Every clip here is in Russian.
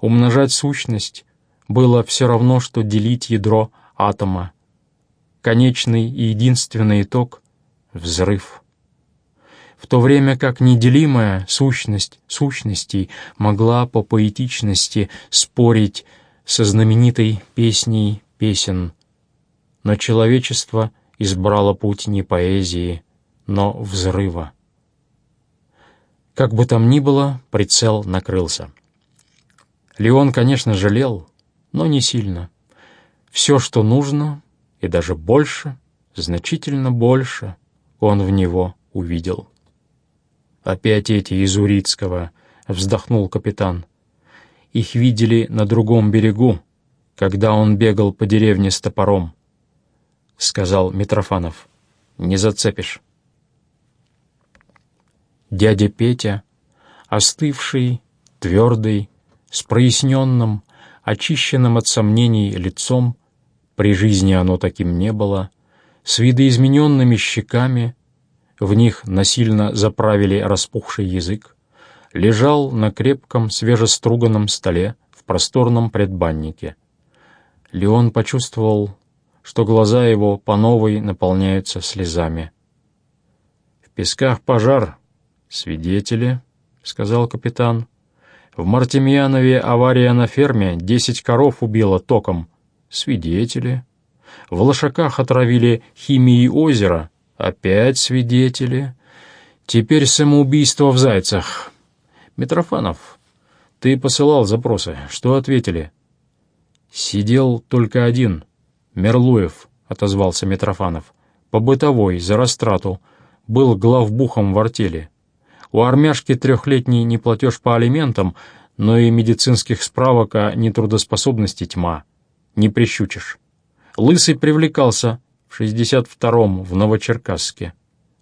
Умножать сущность было все равно, что делить ядро атома. Конечный и единственный итог — взрыв. В то время как неделимая сущность сущностей могла по поэтичности спорить со знаменитой песней песен, но человечество избрало путь не поэзии, но взрыва. Как бы там ни было, прицел накрылся. Леон, конечно, жалел, но не сильно. Все, что нужно, и даже больше, значительно больше, он в него увидел. «Опять эти из Урицкого», — вздохнул капитан. «Их видели на другом берегу, когда он бегал по деревне с топором», — сказал Митрофанов. «Не зацепишь». Дядя Петя, остывший, твердый, с проясненным, очищенным от сомнений лицом, при жизни оно таким не было, с видоизмененными щеками, в них насильно заправили распухший язык, лежал на крепком свежеструганном столе в просторном предбаннике. Леон почувствовал, что глаза его по новой наполняются слезами. «В песках пожар», «Свидетели», — сказал капитан. «В Мартемьянове авария на ферме, десять коров убило током. Свидетели. В Лошаках отравили химией озера. Опять свидетели. Теперь самоубийство в Зайцах. Митрофанов, ты посылал запросы. Что ответили?» «Сидел только один. Мерлуев», — отозвался Митрофанов. «По бытовой, за растрату. Был главбухом в артели». У армяшки трехлетний неплатеж по алиментам, но и медицинских справок о нетрудоспособности тьма. Не прищучишь. Лысый привлекался в 62-м в Новочеркасске.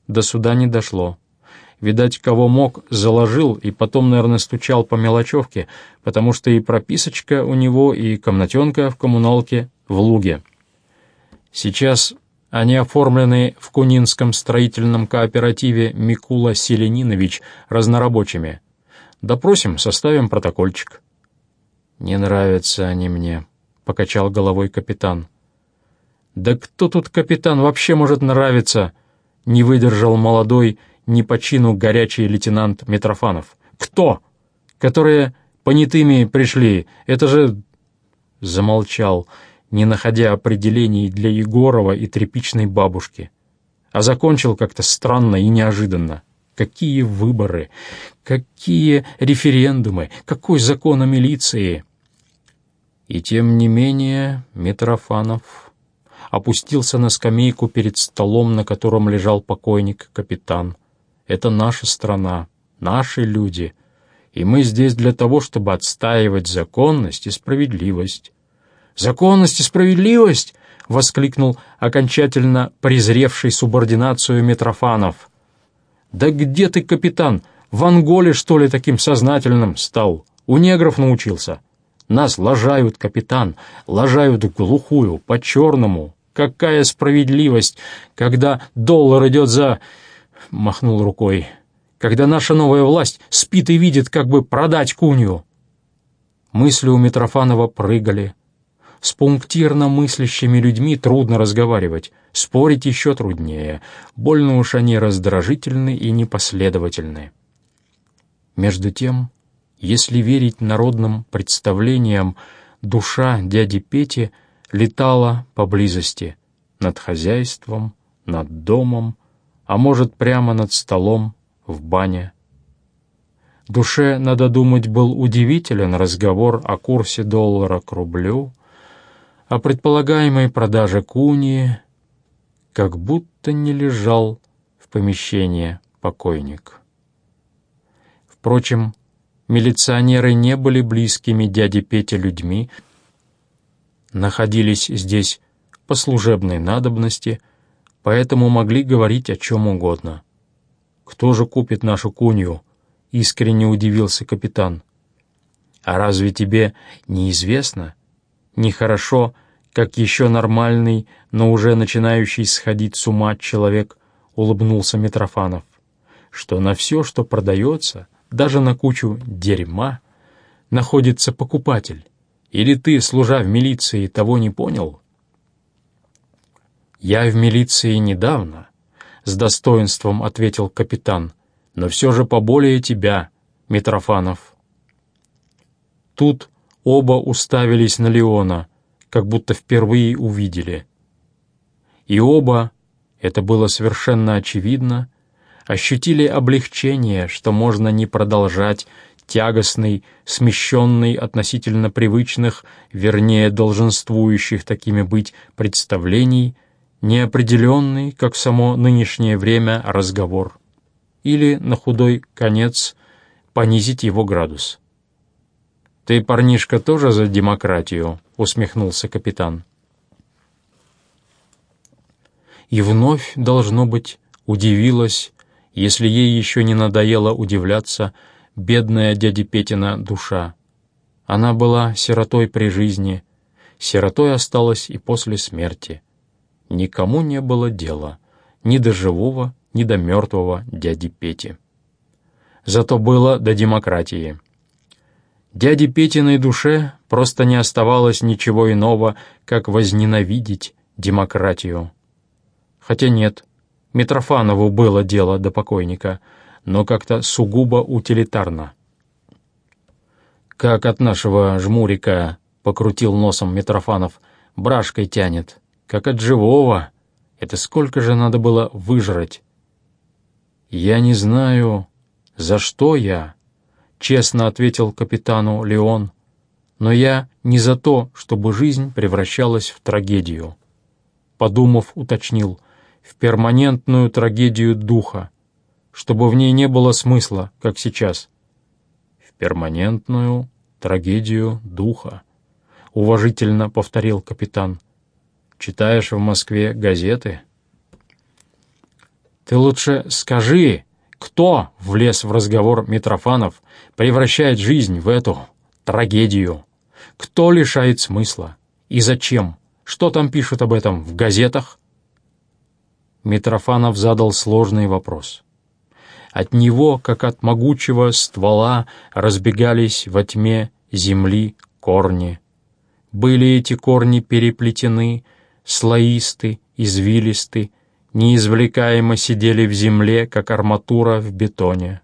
До суда не дошло. Видать, кого мог, заложил и потом, наверное, стучал по мелочевке, потому что и прописочка у него, и комнатенка в коммуналке в Луге. Сейчас они оформлены в Кунинском строительном кооперативе Микула Селенинович разнорабочими. Допросим, составим протокольчик». «Не нравятся они мне», — покачал головой капитан. «Да кто тут капитан вообще может нравиться?» — не выдержал молодой, не по чину горячий лейтенант Митрофанов. «Кто? Которые понятыми пришли? Это же...» Замолчал не находя определений для Егорова и тряпичной бабушки. А закончил как-то странно и неожиданно. Какие выборы, какие референдумы, какой закон о милиции? И тем не менее Митрофанов опустился на скамейку перед столом, на котором лежал покойник капитан. Это наша страна, наши люди, и мы здесь для того, чтобы отстаивать законность и справедливость. «Законность и справедливость!» — воскликнул окончательно презревший субординацию Митрофанов. «Да где ты, капитан? В Анголе, что ли, таким сознательным стал? У негров научился. Нас лажают, капитан, лажают глухую, по-черному. Какая справедливость, когда доллар идет за...» — махнул рукой. «Когда наша новая власть спит и видит, как бы продать кунью». Мысли у Митрофанова прыгали, с пунктирно мыслящими людьми трудно разговаривать, спорить еще труднее, больно уж они раздражительны и непоследовательны. Между тем, если верить народным представлениям, душа дяди Пети летала поблизости, над хозяйством, над домом, а может, прямо над столом в бане. Душе, надо думать, был удивителен разговор о курсе доллара к рублю — о предполагаемой продаже куни, как будто не лежал в помещении покойник. Впрочем, милиционеры не были близкими дяде Пете людьми, находились здесь по служебной надобности, поэтому могли говорить о чем угодно. «Кто же купит нашу кунью?» — искренне удивился капитан. «А разве тебе неизвестно?» Нехорошо, как еще нормальный, но уже начинающий сходить с ума человек, улыбнулся Митрофанов, что на все, что продается, даже на кучу дерьма, находится покупатель? Или ты, служа в милиции, того не понял?» «Я в милиции недавно», — с достоинством ответил капитан, «но все же поболее тебя, Митрофанов». Тут оба уставились на Леона, как будто впервые увидели. И оба, это было совершенно очевидно, ощутили облегчение, что можно не продолжать тягостный, смещенный относительно привычных, вернее, долженствующих такими быть представлений, неопределенный, как само нынешнее время, разговор. Или, на худой конец, понизить его градус. «Ты, парнишка, тоже за демократию?» — усмехнулся капитан. И вновь, должно быть, удивилась, если ей еще не надоело удивляться, бедная дяди Петина душа. Она была сиротой при жизни, сиротой осталась и после смерти. Никому не было дела, ни до живого, ни до мертвого дяди Пети. Зато было до демократии. Дяде Петиной душе просто не оставалось ничего иного, как возненавидеть демократию. Хотя нет, Митрофанову было дело до покойника, но как-то сугубо утилитарно. «Как от нашего жмурика», — покрутил носом Митрофанов, — «брашкой тянет, как от живого. Это сколько же надо было выжрать?» «Я не знаю, за что я», — честно ответил капитану Леон, «но я не за то, чтобы жизнь превращалась в трагедию». Подумав, уточнил, в перманентную трагедию духа, чтобы в ней не было смысла, как сейчас. В перманентную трагедию духа, уважительно повторил капитан. Читаешь в Москве газеты? Ты лучше скажи, кто влез в разговор Митрофанов, превращает жизнь в эту трагедию? Кто лишает смысла? И зачем? Что там пишут об этом в газетах? Митрофанов задал сложный вопрос. От него, как от могучего ствола, разбегались во тьме земли корни. Были эти корни переплетены, слоисты, извилисты, неизвлекаемо сидели в земле, как арматура в бетоне.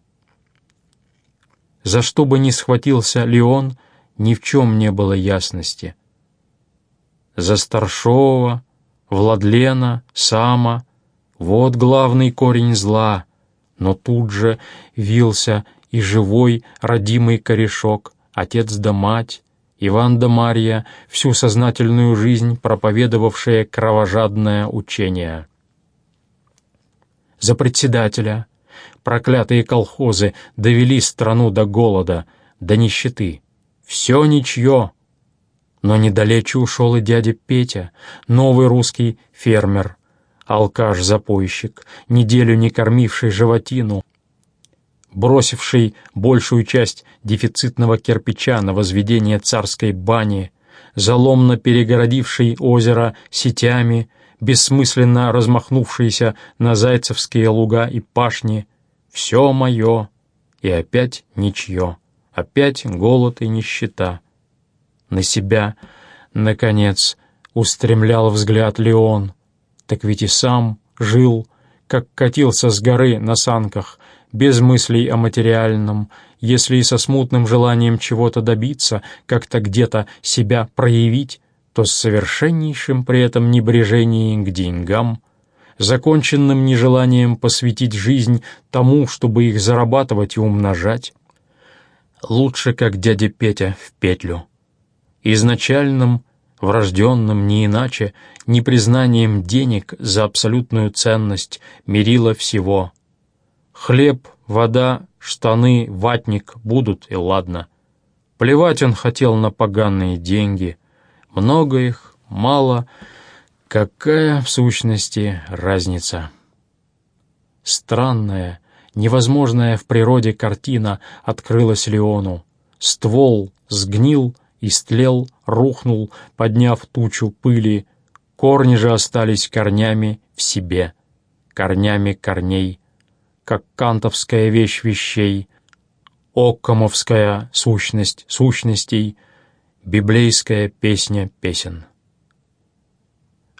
За что бы ни схватился Леон, ни в чем не было ясности. За Старшова, Владлена, Сама — вот главный корень зла, но тут же вился и живой родимый корешок, отец да мать, Иван да Марья, всю сознательную жизнь проповедовавшие кровожадное учение. За председателя проклятые колхозы довели страну до голода, до нищеты. Все ничье. Но недалече ушел и дядя Петя, новый русский фермер, алкаш-запойщик, неделю не кормивший животину, бросивший большую часть дефицитного кирпича на возведение царской бани, заломно перегородивший озеро сетями, бессмысленно размахнувшийся на зайцевские луга и пашни. Все мое, и опять ничье, опять голод и нищета. На себя, наконец, устремлял взгляд Леон — так ведь и сам жил, как катился с горы на санках, без мыслей о материальном, если и со смутным желанием чего-то добиться, как-то где-то себя проявить, то с совершеннейшим при этом небрежением к деньгам, законченным нежеланием посвятить жизнь тому, чтобы их зарабатывать и умножать. Лучше, как дядя Петя, в петлю. Изначальным врожденным не иначе, непризнанием денег за абсолютную ценность мерила всего. Хлеб, вода, штаны, ватник будут, и ладно. Плевать он хотел на поганые деньги. Много их, мало. Какая, в сущности, разница? Странная, невозможная в природе картина открылась Леону. Ствол сгнил, истлел, рухнул, подняв тучу пыли, корни же остались корнями в себе, корнями корней, как кантовская вещь вещей. оккомовская сущность сущностей, библейская песня песен.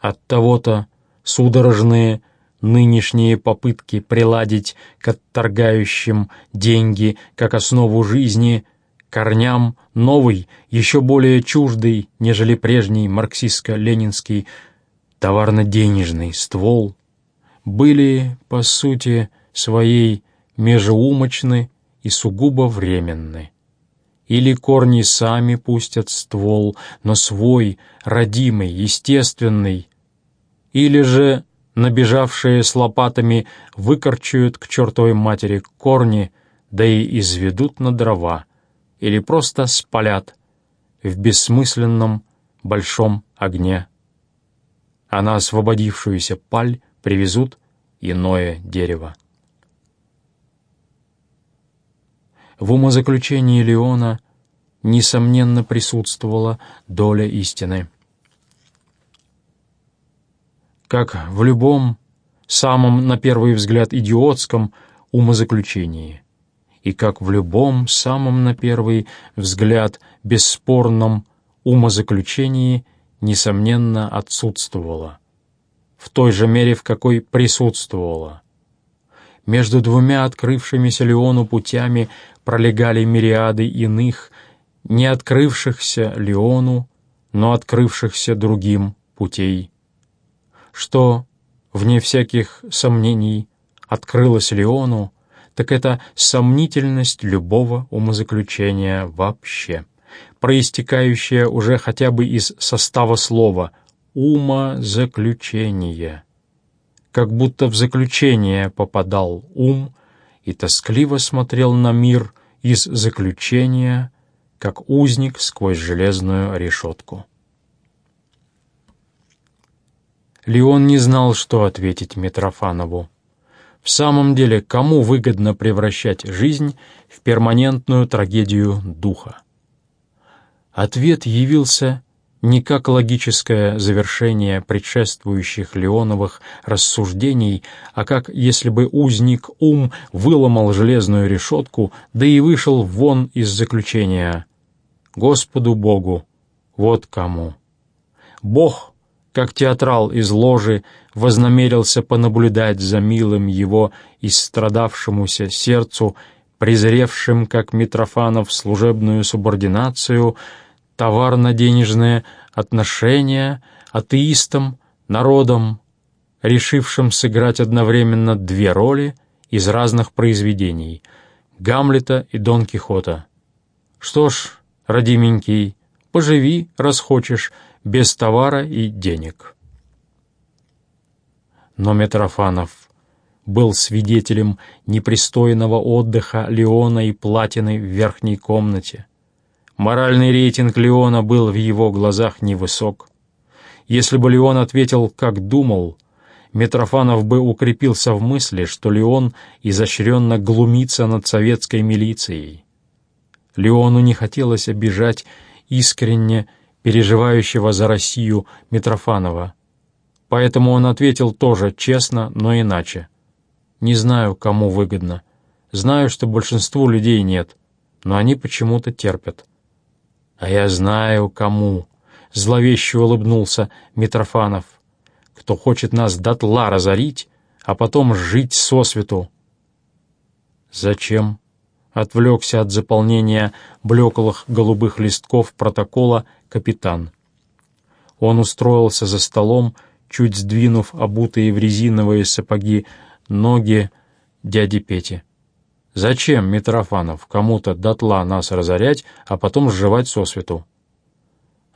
От того-то судорожные нынешние попытки приладить к отторгающим деньги как основу жизни корням новый, еще более чуждый, нежели прежний марксистско-ленинский товарно-денежный ствол, были, по сути, своей межеумочны и сугубо временны. Или корни сами пустят ствол, но свой, родимый, естественный, или же набежавшие с лопатами выкорчуют к чертовой матери корни, да и изведут на дрова, или просто спалят в бессмысленном большом огне. А на освободившуюся паль привезут иное дерево. В умозаключении Леона, несомненно, присутствовала доля истины. Как в любом, самом, на первый взгляд, идиотском умозаключении, и как в любом, самом, на первый взгляд, бесспорном умозаключении, несомненно, отсутствовала. В той же мере, в какой присутствовала. Между двумя открывшимися Леону путями пролегали мириады иных, не открывшихся Леону, но открывшихся другим путей. Что, вне всяких сомнений, открылось Леону, так это сомнительность любого умозаключения вообще, проистекающая уже хотя бы из состава слова «умозаключение». Как будто в заключение попадал ум и тоскливо смотрел на мир из заключения, как узник сквозь железную решетку. Леон не знал, что ответить Митрофанову. В самом деле, кому выгодно превращать жизнь в перманентную трагедию духа? Ответ явился не как логическое завершение предшествующих Леоновых рассуждений, а как если бы узник ум выломал железную решетку, да и вышел вон из заключения. Господу Богу, вот кому. Бог, как театрал из ложи, вознамерился понаблюдать за милым его истрадавшемуся сердцу, презревшим, как Митрофанов, служебную субординацию — товарно-денежные отношения атеистам, народам, решившим сыграть одновременно две роли из разных произведений — Гамлета и Дон Кихота. Что ж, родименький, поживи, раз хочешь, без товара и денег. Но Митрофанов был свидетелем непристойного отдыха Леона и Платины в верхней комнате, Моральный рейтинг Леона был в его глазах невысок. Если бы Леон ответил, как думал, Митрофанов бы укрепился в мысли, что Леон изощренно глумится над советской милицией. Леону не хотелось обижать искренне переживающего за Россию Митрофанова. Поэтому он ответил тоже честно, но иначе. «Не знаю, кому выгодно. Знаю, что большинству людей нет, но они почему-то терпят». «А я знаю, кому», — зловеще улыбнулся Митрофанов, «кто хочет нас дотла разорить, а потом жить сосвету». «Зачем?» — отвлекся от заполнения блеклых голубых листков протокола капитан. Он устроился за столом, чуть сдвинув обутые в резиновые сапоги ноги дяди Пети. Зачем, Митрофанов, кому-то дотла нас разорять, а потом сживать сосвету?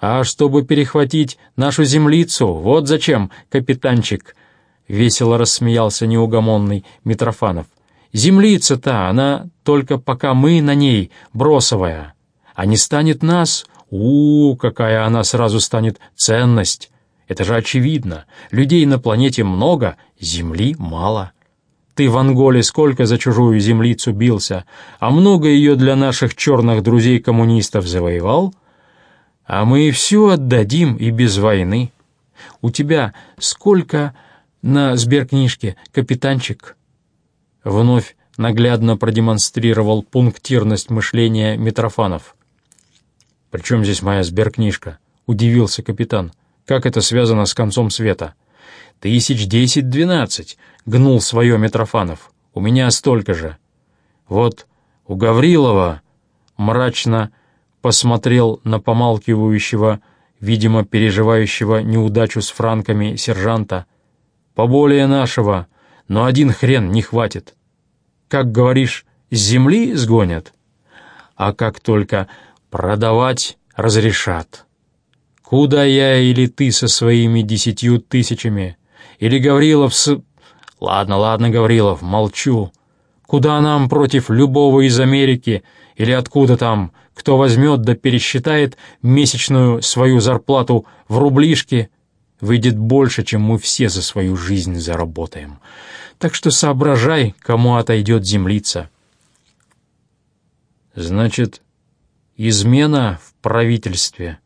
А чтобы перехватить нашу землицу, вот зачем, капитанчик, — весело рассмеялся неугомонный Митрофанов. Землица-то, она только пока мы на ней, бросовая. А не станет нас, у, какая она сразу станет ценность. Это же очевидно. Людей на планете много, земли мало. Ты в Анголе сколько за чужую землицу бился, а много ее для наших черных друзей-коммунистов завоевал? А мы все отдадим и без войны. У тебя сколько на сберкнижке, капитанчик?» Вновь наглядно продемонстрировал пунктирность мышления Митрофанов. «При чем здесь моя сберкнижка?» — удивился капитан. «Как это связано с концом света?» «Тысяч десять-двенадцать», — гнул свое Митрофанов. «У меня столько же». «Вот у Гаврилова...» — мрачно посмотрел на помалкивающего, видимо, переживающего неудачу с франками сержанта. «Поболее нашего, но один хрен не хватит. Как говоришь, с земли сгонят? А как только продавать разрешат. Куда я или ты со своими десятью тысячами? Или Гаврилов с... Ладно, ладно, Гаврилов, молчу. Куда нам против любого из Америки или откуда там, кто возьмет да пересчитает месячную свою зарплату в рублишки, выйдет больше, чем мы все за свою жизнь заработаем. Так что соображай, кому отойдет землица. Значит, измена в правительстве,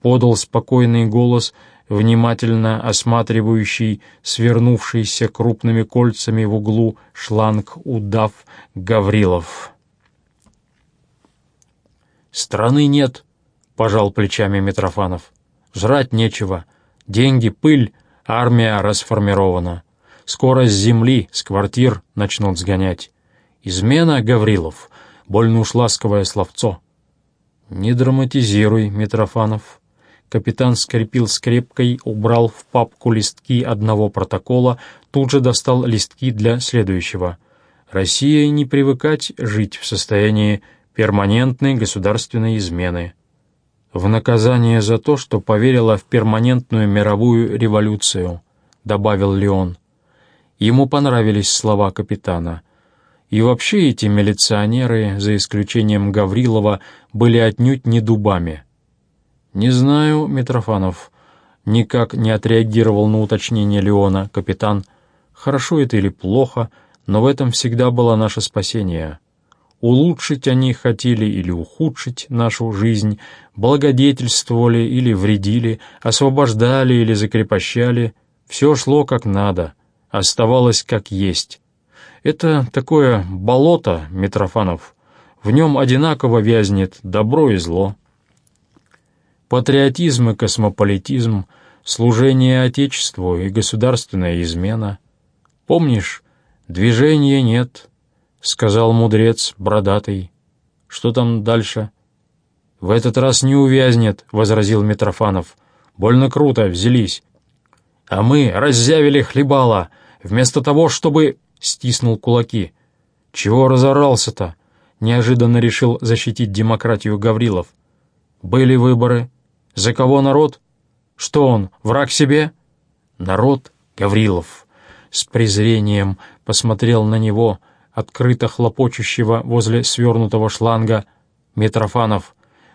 подал спокойный голос, внимательно осматривающий свернувшийся крупными кольцами в углу шланг удав Гаврилов. «Страны нет», — пожал плечами Митрофанов. «Жрать нечего. Деньги — пыль, армия расформирована. Скоро с земли, с квартир начнут сгонять. Измена, Гаврилов, больно уж ласковое словцо. Не драматизируй, Митрофанов. Капитан скрепил скрепкой, убрал в папку листки одного протокола, тут же достал листки для следующего. Россия не привыкать жить в состоянии перманентной государственной измены. В наказание за то, что поверила в перманентную мировую революцию, добавил Леон. Ему понравились слова капитана. И вообще эти милиционеры, за исключением Гаврилова, были отнюдь не дубами. «Не знаю, Митрофанов», — никак не отреагировал на уточнение Леона капитан. «Хорошо это или плохо, но в этом всегда было наше спасение. Улучшить они хотели или ухудшить нашу жизнь, благодетельствовали или вредили, освобождали или закрепощали. Все шло как надо» оставалось как есть. Это такое болото, Митрофанов. В нем одинаково вязнет добро и зло. Патриотизм и космополитизм, служение Отечеству и государственная измена. Помнишь, движения нет, — сказал мудрец бородатый. Что там дальше? В этот раз не увязнет, — возразил Митрофанов. Больно круто, взялись. А мы раззявили хлебала, — Вместо того, чтобы...» — стиснул кулаки. «Чего разорался-то?» — неожиданно решил защитить демократию Гаврилов. «Были выборы. За кого народ? Что он, враг себе?» «Народ Гаврилов». С презрением посмотрел на него, открыто хлопочущего возле свернутого шланга, Митрофанов.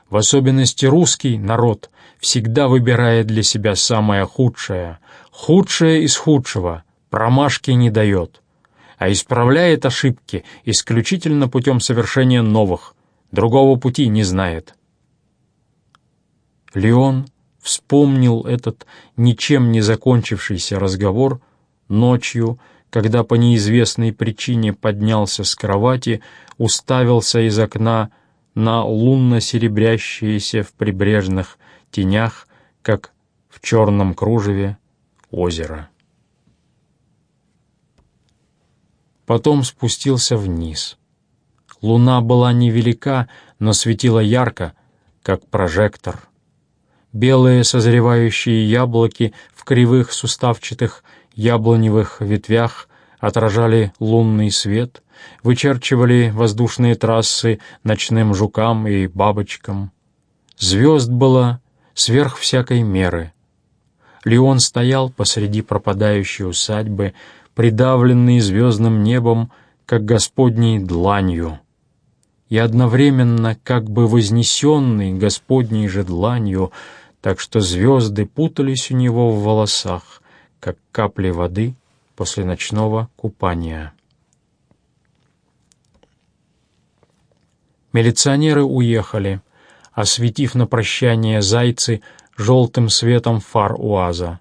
В особенности русский народ всегда выбирает для себя самое худшее, худшее из худшего — промашки не дает, а исправляет ошибки исключительно путем совершения новых, другого пути не знает. Леон вспомнил этот ничем не закончившийся разговор ночью, когда по неизвестной причине поднялся с кровати, уставился из окна на лунно-серебрящиеся в прибрежных тенях, как в черном кружеве, озеро. потом спустился вниз. Луна была невелика, но светила ярко, как прожектор. Белые созревающие яблоки в кривых суставчатых яблоневых ветвях отражали лунный свет, вычерчивали воздушные трассы ночным жукам и бабочкам. Звезд было сверх всякой меры. Леон стоял посреди пропадающей усадьбы, придавленный звездным небом, как Господней дланью, и одновременно как бы вознесенный Господней же дланью, так что звезды путались у него в волосах, как капли воды после ночного купания. Милиционеры уехали, осветив на прощание зайцы желтым светом фар УАЗа.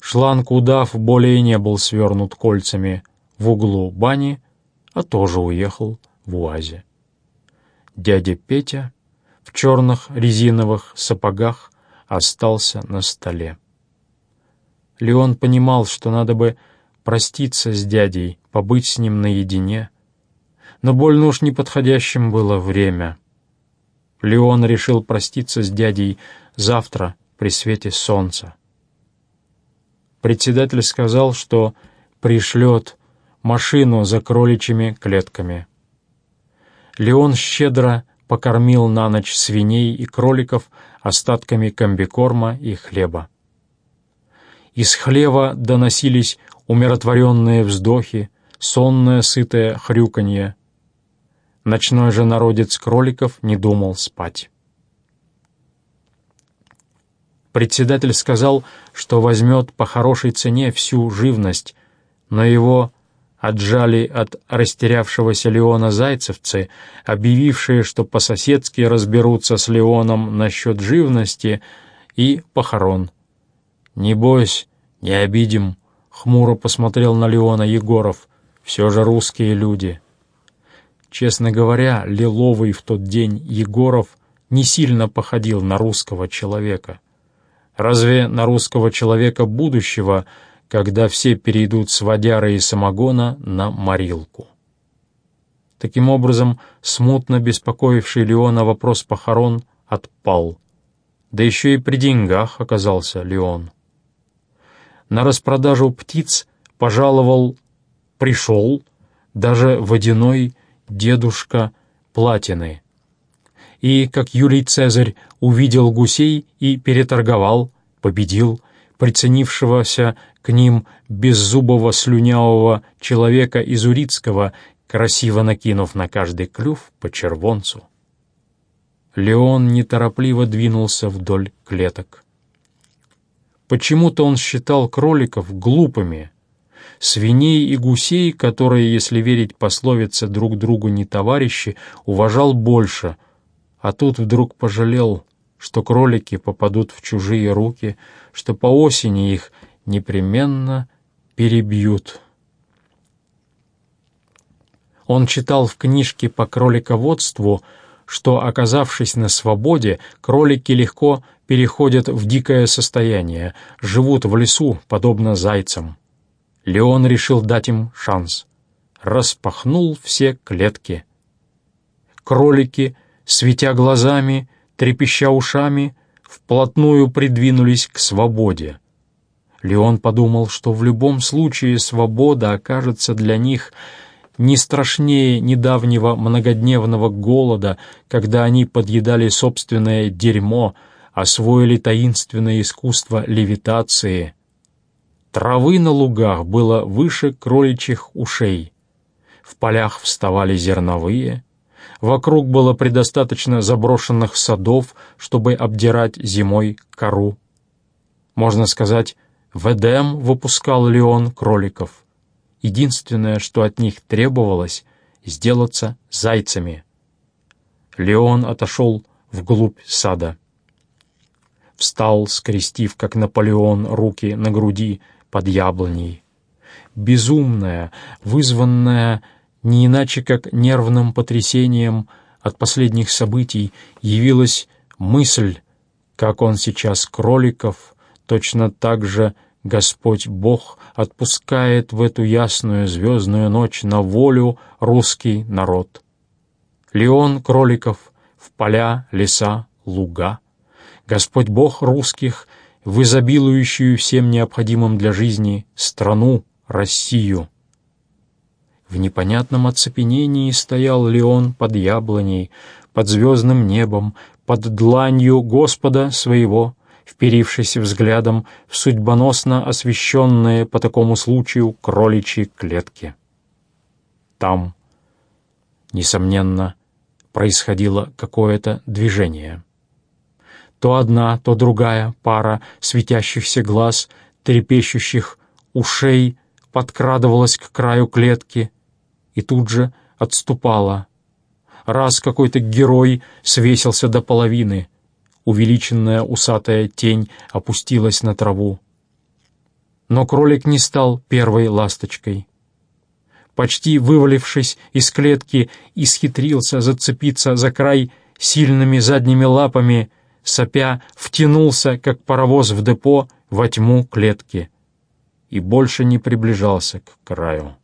Шланг удав более не был свернут кольцами в углу бани, а тоже уехал в УАЗе. Дядя Петя в черных резиновых сапогах остался на столе. Леон понимал, что надо бы проститься с дядей, побыть с ним наедине, но больно уж неподходящим было время. Леон решил проститься с дядей завтра при свете солнца. Председатель сказал, что пришлет машину за кроличьими клетками. Леон щедро покормил на ночь свиней и кроликов остатками комбикорма и хлеба. Из хлева доносились умиротворенные вздохи, сонное сытое хрюканье. Ночной же народец кроликов не думал спать. Председатель сказал, что возьмет по хорошей цене всю живность, но его отжали от растерявшегося Леона зайцевцы, объявившие, что по-соседски разберутся с Леоном насчет живности и похорон. «Не бойся, не обидим», — хмуро посмотрел на Леона Егоров. «Все же русские люди». Честно говоря, Лиловый в тот день Егоров не сильно походил на русского человека. Разве на русского человека будущего, когда все перейдут с водяры и самогона на морилку? Таким образом, смутно беспокоивший Леона вопрос похорон отпал. Да еще и при деньгах оказался Леон. На распродажу птиц пожаловал, пришел даже водяной дедушка Платины — и, как Юлий Цезарь, увидел гусей и переторговал, победил, приценившегося к ним беззубого слюнявого человека из Урицкого, красиво накинув на каждый клюв по червонцу. Леон неторопливо двинулся вдоль клеток. Почему-то он считал кроликов глупыми, свиней и гусей, которые, если верить пословице «друг другу не товарищи», уважал больше, а тут вдруг пожалел, что кролики попадут в чужие руки, что по осени их непременно перебьют. Он читал в книжке по кролиководству, что, оказавшись на свободе, кролики легко переходят в дикое состояние, живут в лесу, подобно зайцам. Леон решил дать им шанс. Распахнул все клетки. Кролики — светя глазами, трепеща ушами, вплотную придвинулись к свободе. Леон подумал, что в любом случае свобода окажется для них не страшнее недавнего многодневного голода, когда они подъедали собственное дерьмо, освоили таинственное искусство левитации. Травы на лугах было выше кроличьих ушей. В полях вставали зерновые, Вокруг было предостаточно заброшенных садов, чтобы обдирать зимой кору. Можно сказать, в Эдем выпускал Леон кроликов. Единственное, что от них требовалось, сделаться зайцами. Леон отошел вглубь сада. Встал, скрестив, как Наполеон, руки на груди под яблоней. Безумная, вызванная не иначе как нервным потрясением от последних событий явилась мысль, как он сейчас кроликов, точно так же Господь Бог отпускает в эту ясную звездную ночь на волю русский народ. Леон кроликов в поля, леса, луга. Господь Бог русских в изобилующую всем необходимым для жизни страну, Россию. В непонятном оцепенении стоял Леон под яблоней, под звездным небом, под дланью Господа своего, вперившись взглядом в судьбоносно освещенные по такому случаю кроличьи клетки. Там, несомненно, происходило какое-то движение. То одна, то другая пара светящихся глаз, трепещущих ушей подкрадывалась к краю клетки — и тут же отступала. Раз какой-то герой свесился до половины, увеличенная усатая тень опустилась на траву. Но кролик не стал первой ласточкой. почти вывалившись из клетки, исхитрился зацепиться за край сильными задними лапами, сопя, втянулся, как паровоз в депо, во тьму клетки и больше не приближался к краю.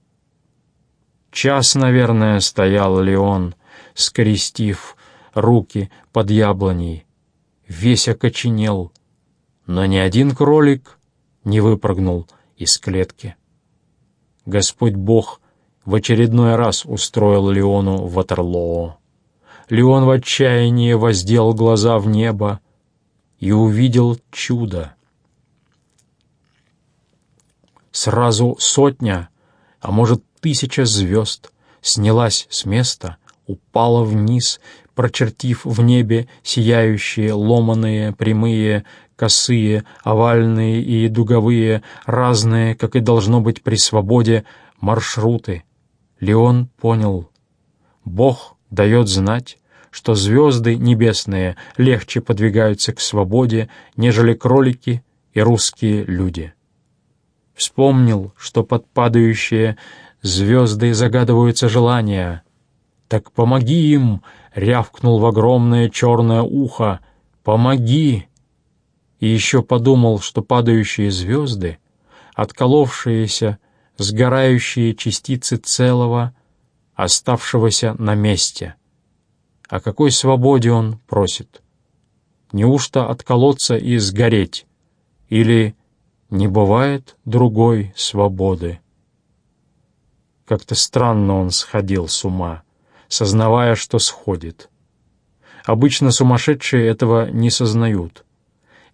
Час, наверное, стоял Леон, скрестив руки под яблоней, весь окоченел, но ни один кролик не выпрыгнул из клетки. Господь Бог в очередной раз устроил Леону Ватерлоо. Леон в отчаянии воздел глаза в небо и увидел чудо. Сразу сотня, а может тысяча звезд снялась с места, упала вниз, прочертив в небе сияющие, ломаные, прямые, косые, овальные и дуговые, разные, как и должно быть при свободе, маршруты. Леон понял. Бог дает знать, что звезды небесные легче подвигаются к свободе, нежели кролики и русские люди. Вспомнил, что под падающие звезды загадываются желания. «Так помоги им!» — рявкнул в огромное черное ухо. «Помоги!» И еще подумал, что падающие звезды, отколовшиеся, сгорающие частицы целого, оставшегося на месте. О какой свободе он просит? Неужто отколоться и сгореть? Или не бывает другой свободы? Как-то странно он сходил с ума, сознавая, что сходит. Обычно сумасшедшие этого не сознают.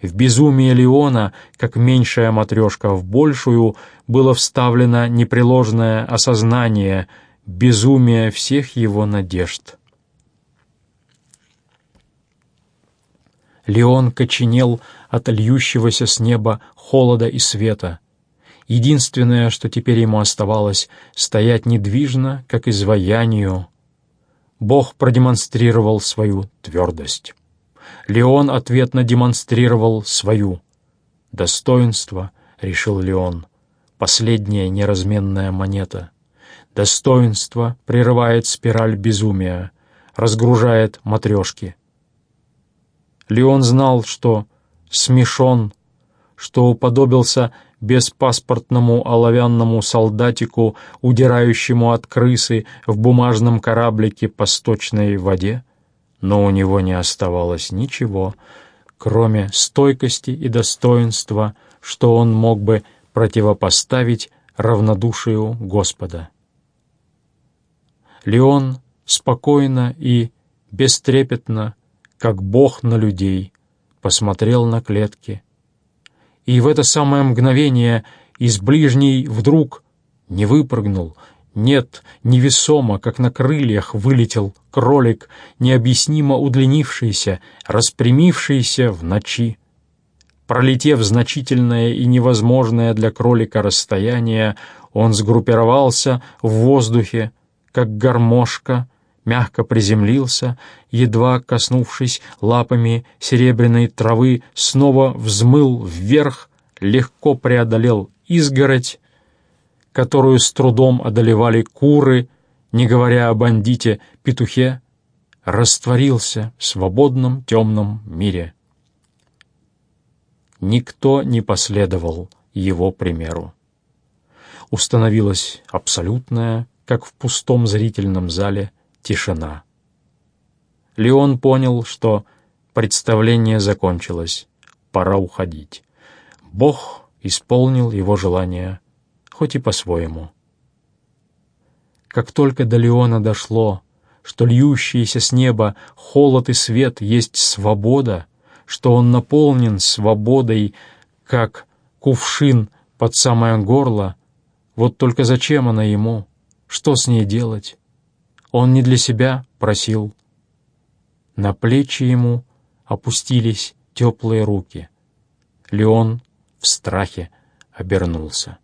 В безумие Леона, как меньшая матрешка в большую, было вставлено непреложное осознание безумия всех его надежд. Леон коченел от льющегося с неба холода и света. Единственное, что теперь ему оставалось, стоять недвижно, как изваянию. Бог продемонстрировал свою твердость. Леон ответно демонстрировал свою. Достоинство, решил Леон, последняя неразменная монета. Достоинство прерывает спираль безумия, разгружает матрешки. Леон знал, что смешон, что уподобился беспаспортному оловянному солдатику, удирающему от крысы в бумажном кораблике по сточной воде, но у него не оставалось ничего, кроме стойкости и достоинства, что он мог бы противопоставить равнодушию Господа. Леон спокойно и бестрепетно, как Бог на людей, посмотрел на клетки. И в это самое мгновение из ближней вдруг не выпрыгнул, нет, невесомо, как на крыльях, вылетел кролик, необъяснимо удлинившийся, распрямившийся в ночи. Пролетев значительное и невозможное для кролика расстояние, он сгруппировался в воздухе, как гармошка, мягко приземлился, едва коснувшись лапами серебряной травы, снова взмыл вверх, легко преодолел изгородь, которую с трудом одолевали куры, не говоря о бандите, петухе, растворился в свободном темном мире. Никто не последовал его примеру. Установилась абсолютная, как в пустом зрительном зале, тишина. Леон понял, что представление закончилось, пора уходить. Бог исполнил его желание, хоть и по-своему. Как только до Леона дошло, что льющиеся с неба холод и свет есть свобода, что он наполнен свободой, как кувшин под самое горло, вот только зачем она ему, что с ней делать? Он не для себя просил. На плечи ему опустились теплые руки. Леон в страхе обернулся.